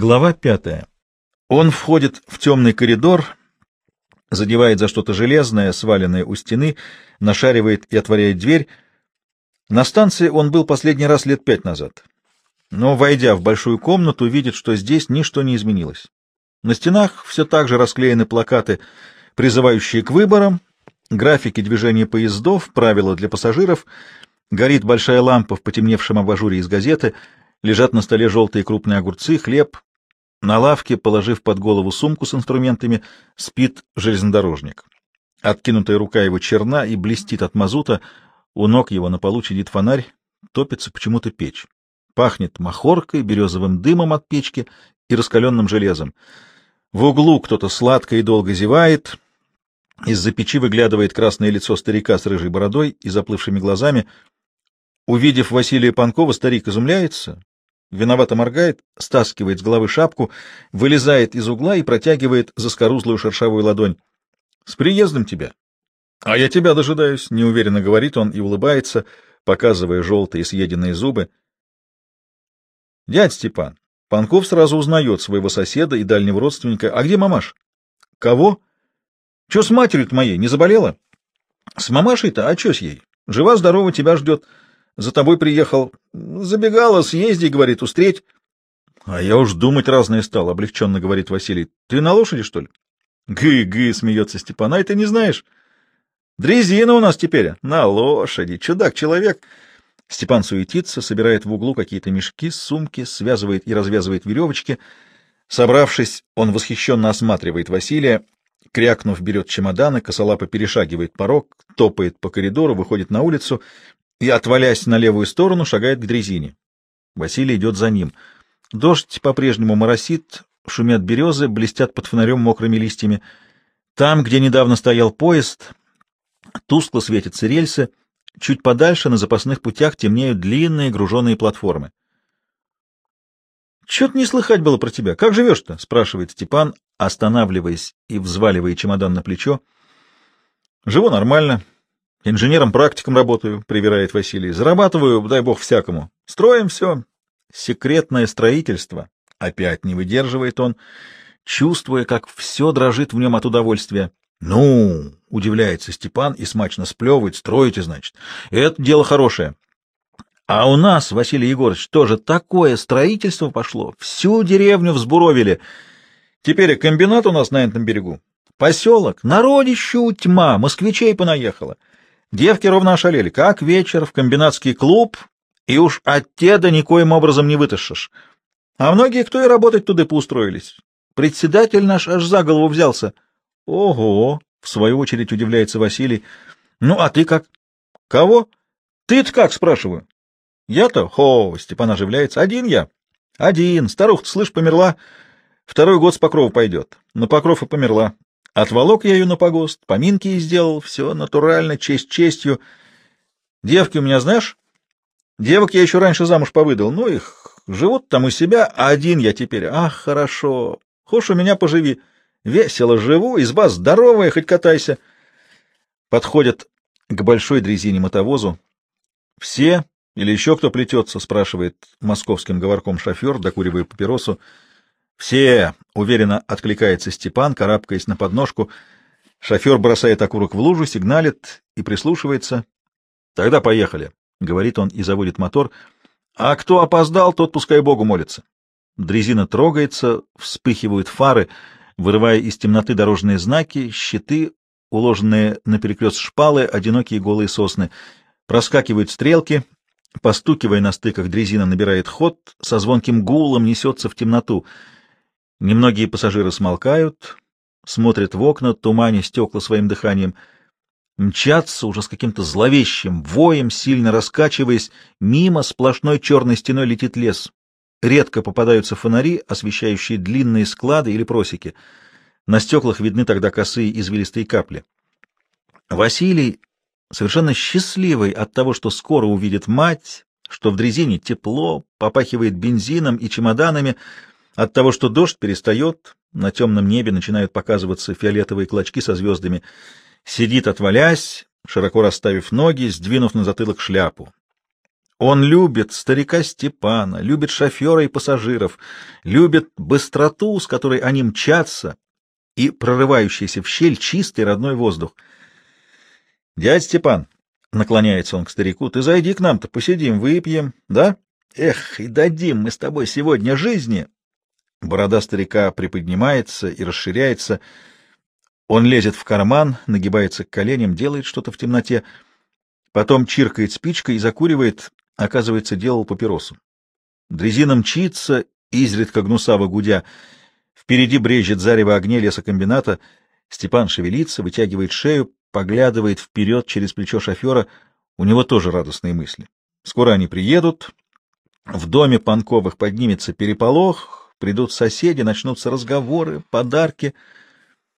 Глава пятая. Он входит в темный коридор, задевает за что-то железное, сваленное у стены, нашаривает и отворяет дверь. На станции он был последний раз лет пять назад. Но, войдя в большую комнату, видит, что здесь ничто не изменилось. На стенах все так же расклеены плакаты, призывающие к выборам, графики движения поездов, правила для пассажиров, горит большая лампа в потемневшем абажуре из газеты, лежат на столе желтые крупные огурцы, хлеб, на лавке, положив под голову сумку с инструментами, спит железнодорожник. Откинутая рука его черна и блестит от мазута, у ног его на полу чадит фонарь, топится почему-то печь. Пахнет махоркой, березовым дымом от печки и раскаленным железом. В углу кто-то сладко и долго зевает. Из-за печи выглядывает красное лицо старика с рыжей бородой и заплывшими глазами. Увидев Василия Панкова, старик изумляется, виновато моргает, стаскивает с головы шапку, вылезает из угла и протягивает заскорузлую шершавую ладонь. — С приездом тебя! — А я тебя дожидаюсь, — неуверенно говорит он и улыбается, показывая желтые съеденные зубы. — Дядь Степан, Панков сразу узнает своего соседа и дальнего родственника. — А где мамаш? — Кого? — Че с матерью моей, не заболела? — С мамашей-то? А че с ей? Жива-здорова, тебя ждет. — за тобой приехал. Забегала, съезди, говорит, устреть. А я уж думать разное стал, облегченно говорит Василий. Ты на лошади, что ли? Гы-гы, смеется Степан. А ты не знаешь? Дрезина у нас теперь. На лошади. Чудак-человек. Степан суетится, собирает в углу какие-то мешки, сумки, связывает и развязывает веревочки. Собравшись, он восхищенно осматривает Василия, крякнув, берет чемоданы, косолапо перешагивает порог, топает по коридору, выходит на улицу и, отвалясь на левую сторону, шагает к дрезине. Василий идет за ним. Дождь по-прежнему моросит, шумят березы, блестят под фонарем мокрыми листьями. Там, где недавно стоял поезд, тускло светятся рельсы, чуть подальше на запасных путях темнеют длинные груженные платформы. — Чё-то не слыхать было про тебя. Как живешь-то? — спрашивает Степан, останавливаясь и взваливая чемодан на плечо. — Живу нормально. Инженером-практиком работаю, привирает Василий. Зарабатываю, дай бог, всякому. Строим все. Секретное строительство. Опять не выдерживает он, чувствуя, как все дрожит в нем от удовольствия. Ну, удивляется Степан и смачно сплевывает. Строите, значит. Это дело хорошее. А у нас, Василий Егорович, тоже такое строительство пошло. Всю деревню взбуровили. Теперь комбинат у нас на этом берегу. Поселок, народищу тьма, москвичей понаехало. Девки ровно ошалели. Как вечер в комбинатский клуб, и уж от теда никоим образом не вытащишь. А многие, кто и работать туда поустроились. Председатель наш аж за голову взялся. Ого! В свою очередь удивляется Василий. Ну, а ты как? Кого? Ты-то как, спрашиваю? Я-то? Хо, Степан оживляется. Один я. Один. Старуха, слышь, померла. Второй год с покрова пойдет. На покров и померла. Отволок я ее на погост, поминки и сделал, все натурально, честь честью. Девки у меня, знаешь? Девок я еще раньше замуж повыдал, ну их живут там у себя, а один я теперь. Ах, хорошо. Хошь у меня поживи. Весело живу, изба здоровая, хоть катайся. Подходят к большой дрезине мотовозу. Все или еще кто плетется, спрашивает московским говорком шофер, докуривая папиросу. «Все!» — уверенно откликается Степан, карабкаясь на подножку. Шофер бросает окурок в лужу, сигналит и прислушивается. «Тогда поехали», — говорит он и заводит мотор. «А кто опоздал, тот пускай Богу молится». Дрезина трогается, вспыхивают фары, вырывая из темноты дорожные знаки, щиты, уложенные на перекрест шпалы, одинокие голые сосны. Проскакивают стрелки, постукивая на стыках, дрезина набирает ход, со звонким гулом несется в темноту — Немногие пассажиры смолкают, смотрят в окна, туманя стекла своим дыханием, мчатся уже с каким-то зловещим воем, сильно раскачиваясь, мимо сплошной черной стеной летит лес. Редко попадаются фонари, освещающие длинные склады или просеки. На стеклах видны тогда косые извилистые капли. Василий, совершенно счастливый от того, что скоро увидит мать, что в дрезине тепло, попахивает бензином и чемоданами, от того, что дождь перестает, на темном небе начинают показываться фиолетовые клочки со звездами. Сидит, отвалясь, широко расставив ноги, сдвинув на затылок шляпу. Он любит старика Степана, любит шофера и пассажиров, любит быстроту, с которой они мчатся, и прорывающийся в щель чистый родной воздух. — Дядь Степан, — наклоняется он к старику, — ты зайди к нам-то, посидим, выпьем, да? Эх, и дадим мы с тобой сегодня жизни. Борода старика приподнимается и расширяется. Он лезет в карман, нагибается к коленям, делает что-то в темноте, потом чиркает спичкой и закуривает, оказывается, делал папиросу. Дрезина мчится, изредка гнусаво гудя. Впереди брежет зарево огня лесокомбината. Степан шевелится, вытягивает шею, поглядывает вперед через плечо шофера. У него тоже радостные мысли. Скоро они приедут. В доме Панковых поднимется переполох, придут соседи, начнутся разговоры, подарки —